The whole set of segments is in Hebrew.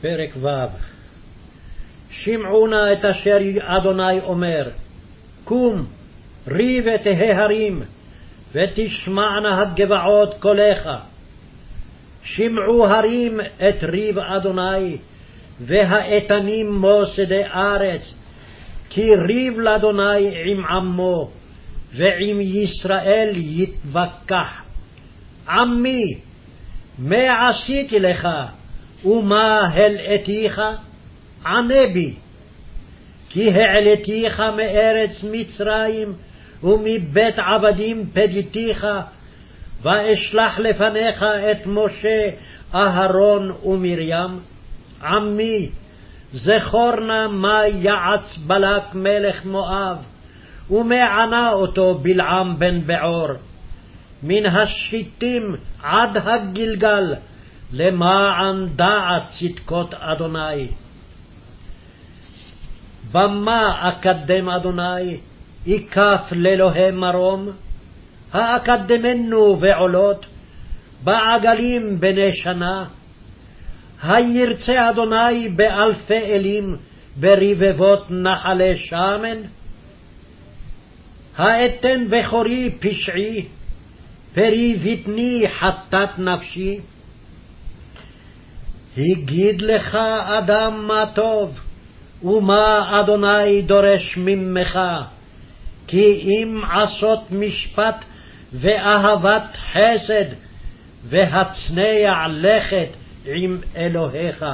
פרק ו' שמעו נא את אשר אדוני אומר, קום, רי ותהא הרים, ותשמענה הגבעות קולך. שמעו הרים את ריב אדוני, והאיתנים מוסדי ארץ, כי ריב לאדוני עם עמו, ועם ישראל יתווכח. עמי, מה עשיתי לך, ומה הלאתיך? ענה בי. כי העליתיך מארץ מצרים, ומבית עבדים פדיתיך, ואשלח לפניך את משה, אהרון ומרים. עמי, זכור נא מה יעץ בלק מלך מואב, ומה ענה אותו בלעם בן בעור. מן השיטים עד הגלגל, למען דעת צדקות אדוני. במה אקדם אדוני, אכף לאלוהי מרום? האקדמנו בעולות, בעגלים בני שנה? הירצה אדוני באלפי אלים, ברבבות נחלי שמן? האתן בכורי פשעי, פרי בטני חטאת נפשי? הגיד לך אדם מה טוב, ומה אדוני דורש ממך, כי אם עשות משפט ואהבת חסד, והצנע לכת עם אלוהיך.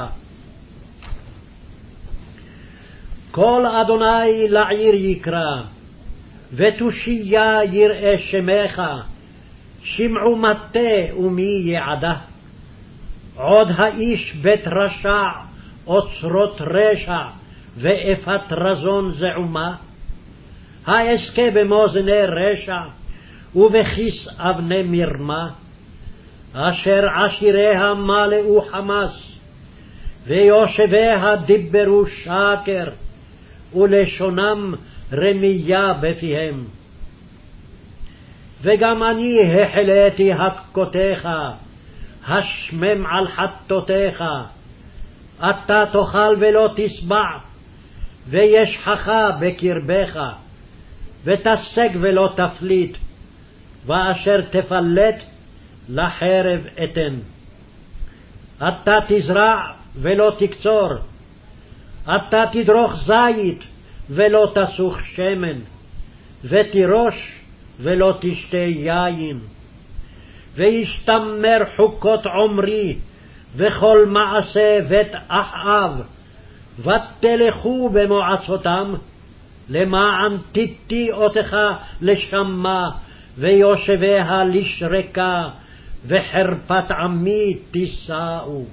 כל אדוני לעיר יקרא, ותושייה יראה שמך, שמעו מטה ומי יעדה. עוד האיש בית רשע, אוצרות רשע, ואפת רזון זעומה? האזכה במאזני רשע, ובכיס אבני מרמה? אשר עשיריה מלאו חמס, ויושביה דיברו שקר, ולשונם רמייה בפיהם. וגם אני החלאתי הכותיך, השמם על חטאותיך. אתה תאכל ולא תשבע, וישחך בקרבך, ותשג ולא תפליט, ואשר תפלט לחרב אתן. אתה תזרע ולא תקצור, אתה תדרוך זית ולא תסוך שמן, ותירוש ולא תשתה יין. וישתמר חוקות עמרי, וכל מעשה בית אחאב, ותלכו במועצותם, למען תיתי אותך לשמה, ויושביה לשרקה, וחרפת עמי תישאו.